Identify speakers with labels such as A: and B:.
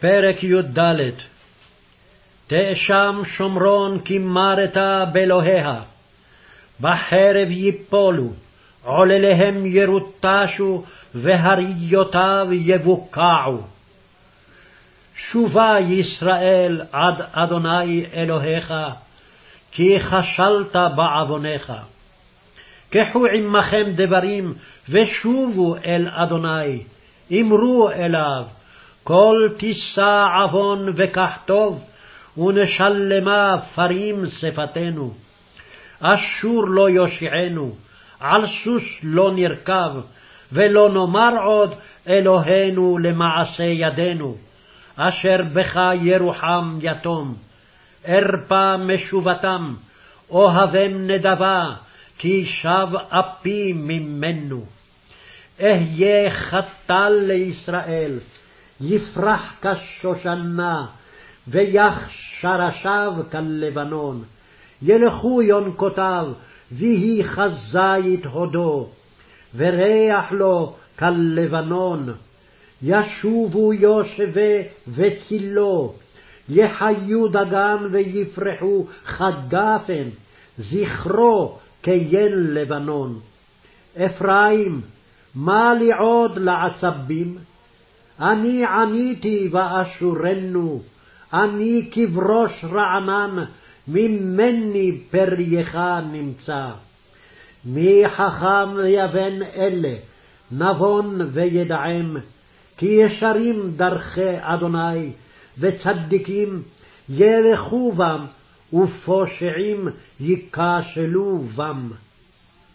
A: פרק י"ד תאשם שומרון כי מרתה באלוהיה, בחרב יפולו, עולליהם ירוטשו, והריותיו יבוקעו. שובה ישראל עד אדוני אלוהיך, כי כשלת בעוונך. קחו עמכם דברים, ושובו אל אדוני, אמרו אליו, כל תישא עוון וקח טוב, ונשלמה פרים שפתנו. אשור לא יושיענו, על סוס לא נרכב, ולא נאמר עוד אלוהינו למעשה ידינו, אשר בך ירוחם יתום. ארפה משובתם, אוהבם נדבה, כי שב אפי ממנו. אהיה חתל לישראל, יפרח כשושנה, ויח שרשיו כלבנון. ילכו יונקותיו, ויהי כזית הודו, וריח לו כלבנון. ישובו יושבי וצילו, יחיו דגן ויפרחו כגפן, זכרו כיל לבנון. אפרים, מה לי עוד לעצבים? אני עניתי ואשורנו, אני כבראש רענן, ממני פרייך נמצא. מי חכם ויבן אלה, נבון וידעם, כי ישרים דרכי אדוני, וצדיקים ילכו בם, ופושעים ייכשלו בם.